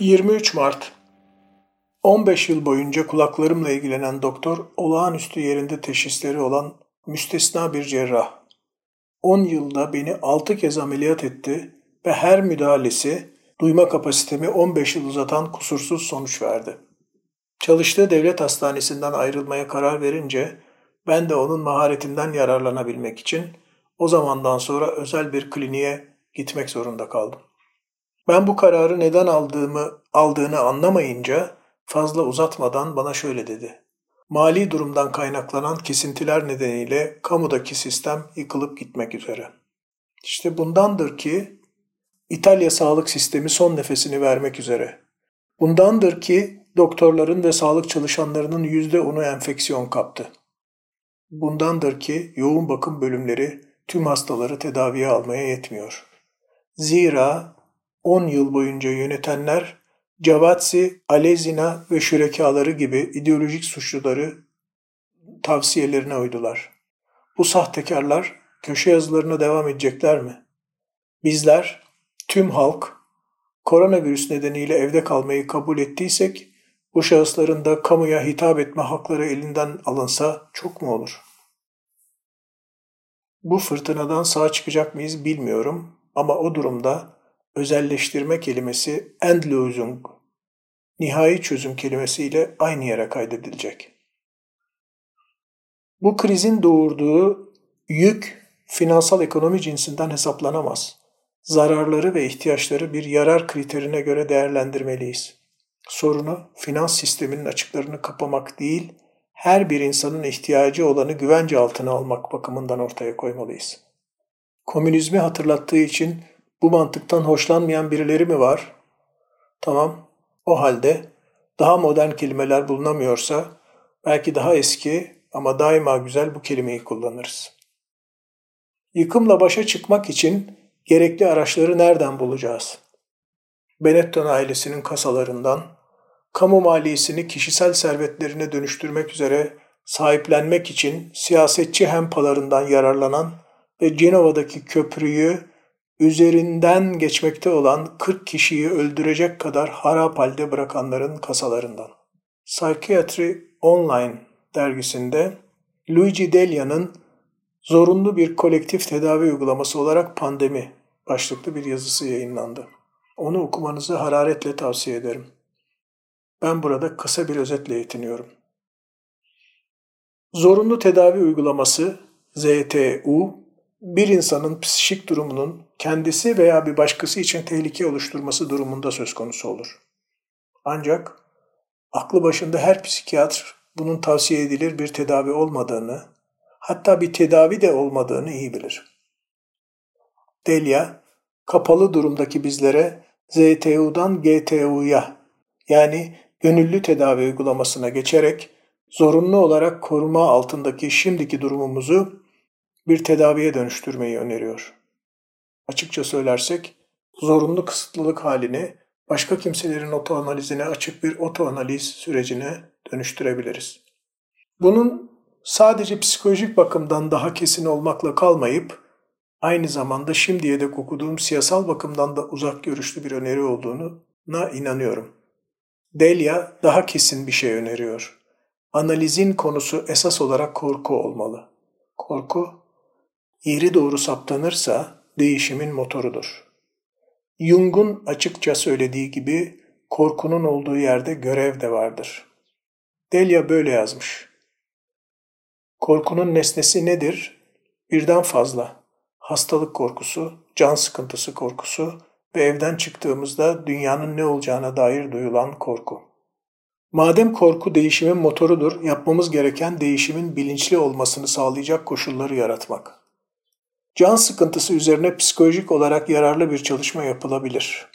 23 Mart 15 yıl boyunca kulaklarımla ilgilenen doktor olağanüstü yerinde teşhisleri olan müstesna bir cerrah. 10 yılda beni 6 kez ameliyat etti ve her müdahalesi duyma kapasitemi 15 yıl uzatan kusursuz sonuç verdi. Çalıştığı devlet hastanesinden ayrılmaya karar verince ben de onun maharetinden yararlanabilmek için o zamandan sonra özel bir kliniğe gitmek zorunda kaldım. Ben bu kararı neden aldığımı aldığını anlamayınca fazla uzatmadan bana şöyle dedi. Mali durumdan kaynaklanan kesintiler nedeniyle kamudaki sistem yıkılıp gitmek üzere. İşte bundandır ki İtalya sağlık sistemi son nefesini vermek üzere. Bundandır ki doktorların ve sağlık çalışanlarının yüzde onu enfeksiyon kaptı. Bundandır ki yoğun bakım bölümleri tüm hastaları tedaviye almaya yetmiyor. Zira 10 yıl boyunca yönetenler Cavatsi, Alezina ve şürekaları gibi ideolojik suçluları tavsiyelerine uydular. Bu sahtekarlar köşe yazılarına devam edecekler mi? Bizler, tüm halk, koronavirüs nedeniyle evde kalmayı kabul ettiysek, bu şahısların da kamuya hitap etme hakları elinden alınsa çok mu olur? Bu fırtınadan sağ çıkacak mıyız bilmiyorum ama o durumda özelleştirme kelimesi Endlösung, nihai çözüm kelimesiyle aynı yere kaydedilecek. Bu krizin doğurduğu yük finansal ekonomi cinsinden hesaplanamaz. Zararları ve ihtiyaçları bir yarar kriterine göre değerlendirmeliyiz. Sorunu finans sisteminin açıklarını kapamak değil, her bir insanın ihtiyacı olanı güvence altına almak bakımından ortaya koymalıyız. Komünizmi hatırlattığı için bu mantıktan hoşlanmayan birileri mi var? Tamam. O halde daha modern kelimeler bulunamıyorsa belki daha eski ama daima güzel bu kelimeyi kullanırız. Yıkımla başa çıkmak için gerekli araçları nereden bulacağız? Benetton ailesinin kasalarından, kamu maliyesini kişisel servetlerine dönüştürmek üzere sahiplenmek için siyasetçi hempalarından yararlanan ve Cenova'daki köprüyü üzerinden geçmekte olan 40 kişiyi öldürecek kadar harap halde bırakanların kasalarından. Psychiatry Online dergisinde Luigi Delia'nın zorunlu bir kolektif tedavi uygulaması olarak pandemi başlıklı bir yazısı yayınlandı. Onu okumanızı hararetle tavsiye ederim. Ben burada kısa bir özetle yetiniyorum. Zorunlu tedavi uygulaması ZTU bir insanın psikik durumunun kendisi veya bir başkası için tehlike oluşturması durumunda söz konusu olur. Ancak aklı başında her psikiyatr bunun tavsiye edilir bir tedavi olmadığını, hatta bir tedavi de olmadığını iyi bilir. Delia, kapalı durumdaki bizlere ZTU'dan GTU'ya yani gönüllü tedavi uygulamasına geçerek zorunlu olarak koruma altındaki şimdiki durumumuzu bir tedaviye dönüştürmeyi öneriyor. Açıkça söylersek zorunlu kısıtlılık halini başka kimselerin otoanalizine açık bir otoanaliz sürecine dönüştürebiliriz. Bunun sadece psikolojik bakımdan daha kesin olmakla kalmayıp aynı zamanda şimdiye dek okuduğum siyasal bakımdan da uzak görüşlü bir öneri olduğuna inanıyorum. Delia daha kesin bir şey öneriyor. Analizin konusu esas olarak korku olmalı. Korku yeri doğru saptanırsa değişimin motorudur. Jung'un açıkça söylediği gibi korkunun olduğu yerde görev de vardır. Delia böyle yazmış. Korkunun nesnesi nedir? Birden fazla. Hastalık korkusu, can sıkıntısı korkusu ve evden çıktığımızda dünyanın ne olacağına dair duyulan korku. Madem korku değişimin motorudur, yapmamız gereken değişimin bilinçli olmasını sağlayacak koşulları yaratmak. Can sıkıntısı üzerine psikolojik olarak yararlı bir çalışma yapılabilir.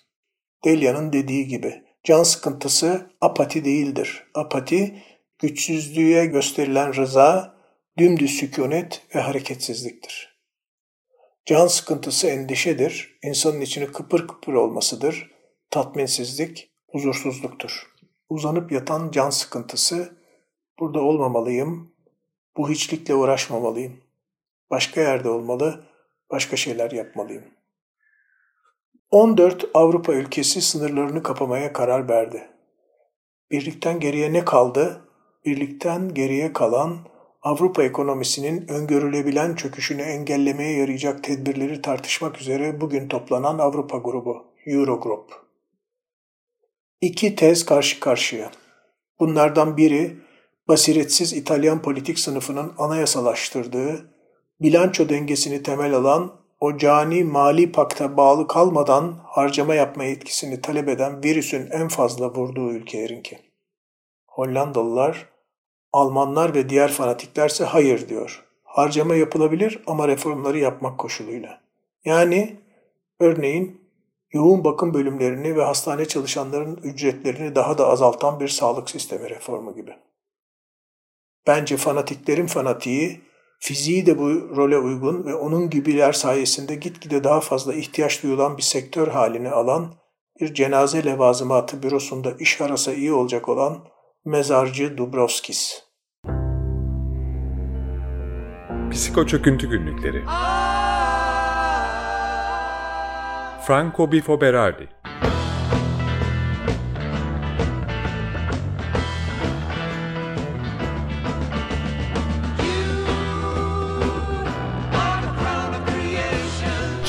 Delia'nın dediği gibi, can sıkıntısı apati değildir. Apati, güçsüzlüğe gösterilen rıza, dümdüz sükunet ve hareketsizliktir. Can sıkıntısı endişedir, insanın içini kıpır kıpır olmasıdır, tatminsizlik, huzursuzluktur. Uzanıp yatan can sıkıntısı, burada olmamalıyım, bu hiçlikle uğraşmamalıyım. Başka yerde olmalı, başka şeyler yapmalıyım. 14 Avrupa ülkesi sınırlarını kapamaya karar verdi. Birlikten geriye ne kaldı? Birlikten geriye kalan Avrupa ekonomisinin öngörülebilen çöküşünü engellemeye yarayacak tedbirleri tartışmak üzere bugün toplanan Avrupa grubu, Eurogroup. İki tez karşı karşıya. Bunlardan biri basiretsiz İtalyan politik sınıfının anayasalaştırdığı, bilanço dengesini temel alan o cani mali pakta bağlı kalmadan harcama yapma etkisini talep eden virüsün en fazla vurduğu ülkelerinki. Hollandalılar, Almanlar ve diğer fanatiklerse hayır diyor. Harcama yapılabilir ama reformları yapmak koşuluyla. Yani örneğin yoğun bakım bölümlerini ve hastane çalışanların ücretlerini daha da azaltan bir sağlık sistemi reformu gibi. Bence fanatiklerin fanatiği, fiziği de bu role uygun ve onun gibiler sayesinde gitgide daha fazla ihtiyaç duyulan bir sektör halini alan bir cenaze levazımatı bürosunda iş arasa iyi olacak olan mezarcı Dubrovskis. Psiko Çöküntü Günlükleri Franco Bifo Berardi